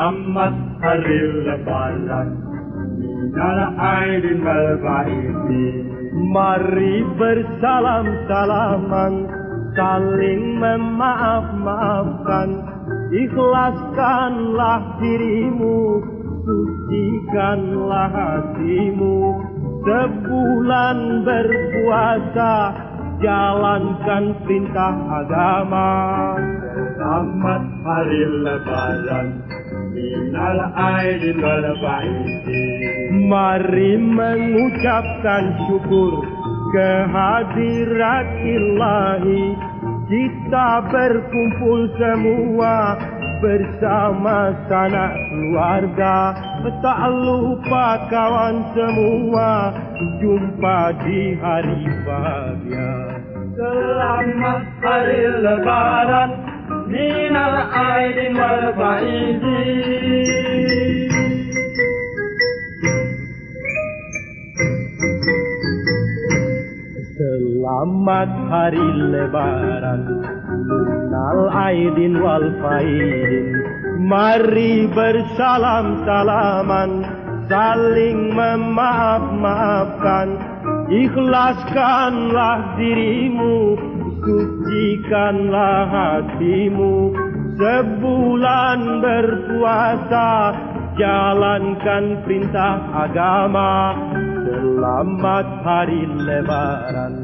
Selamat hari lebaran Minal aidin wal faizin Mari bersalam-salaman Saling memaaf-maafkan. Ikhlaskanlah dirimu. Sucikanlah hatimu. Sebulan berpuasa Jalankan perintah agama. Selamat hari lebaran Mari mengucapkan syukur kehadirat ilahi. Kita berkumpul semua bersama sanak keluarga. Tak lupa kawan semua Jumpa di hari bahagia. Selamat hari lebaran Wal faizin Selamat hari lebaran. Minal aidin wal faidin. Mari bersalam-salaman Saling memaaf-maafkan. Ikhlaskanlah dirimu Sucikanlah hatimu Sebulan berpuasa. Jalankan perintah agama. Selamat hari lebaran.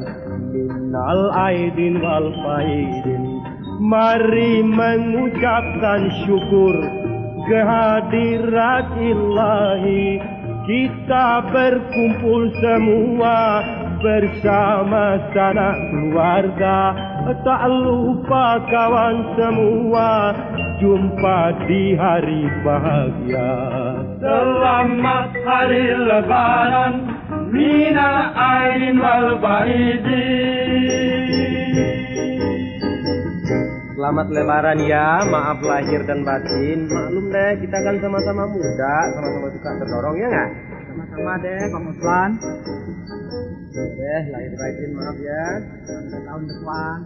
Minal aidin wal faidin. Mari mengucapkan syukur Kehadirat ilahi Kita berkumpul semua Bersama sanak keluarga. Tak lupa kawan semua Jumpa di hari bahagia. Selamat hari lebaran Minal aidin wal faizin Selamat lebaran ya, maaf lahir dan batin. Maklum deh, kita kan sama-sama muda, sama-sama suka terdorong ya nggak? Sama-sama deh, Pak Muslan. Deh, lahir batin maaf ya. Tahun depan.